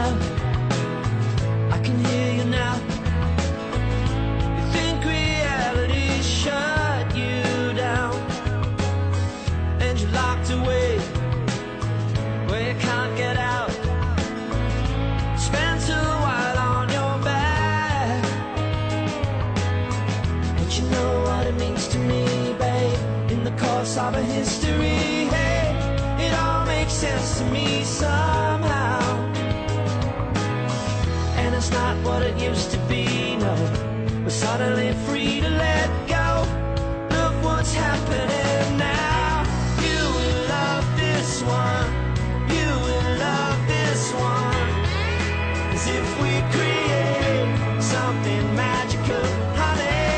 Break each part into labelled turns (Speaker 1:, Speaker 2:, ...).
Speaker 1: I can hear you now. You think reality shut you down, and you're locked away where you can't get out. Spent on your back, you know what it means to me, babe. In the course of a history, hey, it all makes sense to me somehow. Suddenly free to let go. Look what's happening now. You will love this one. You will love this one. As if we create something magical, honey.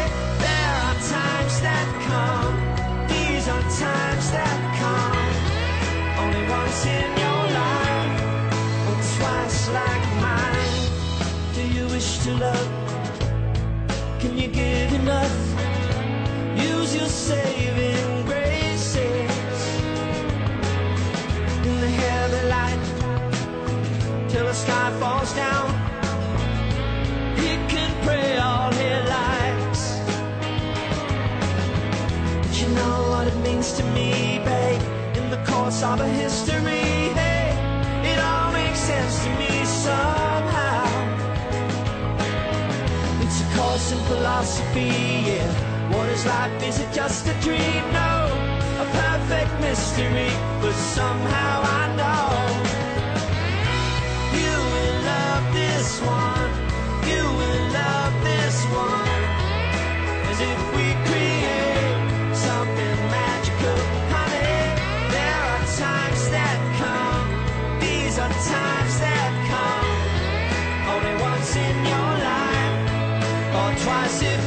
Speaker 1: There are times that come. These are times that come. Only once in your life, or twice like mine. Do you wish to love? Can you give enough? Use your saving graces in the heavy light till the sky falls down. He can pray all he likes. But you know what it means to me, babe. In the course of a history, hey, it all makes sense to me somehow. It's a course in philosophy, yeah. What is life? Is it just a dream? No, a perfect mystery, but somehow I know. Twice if.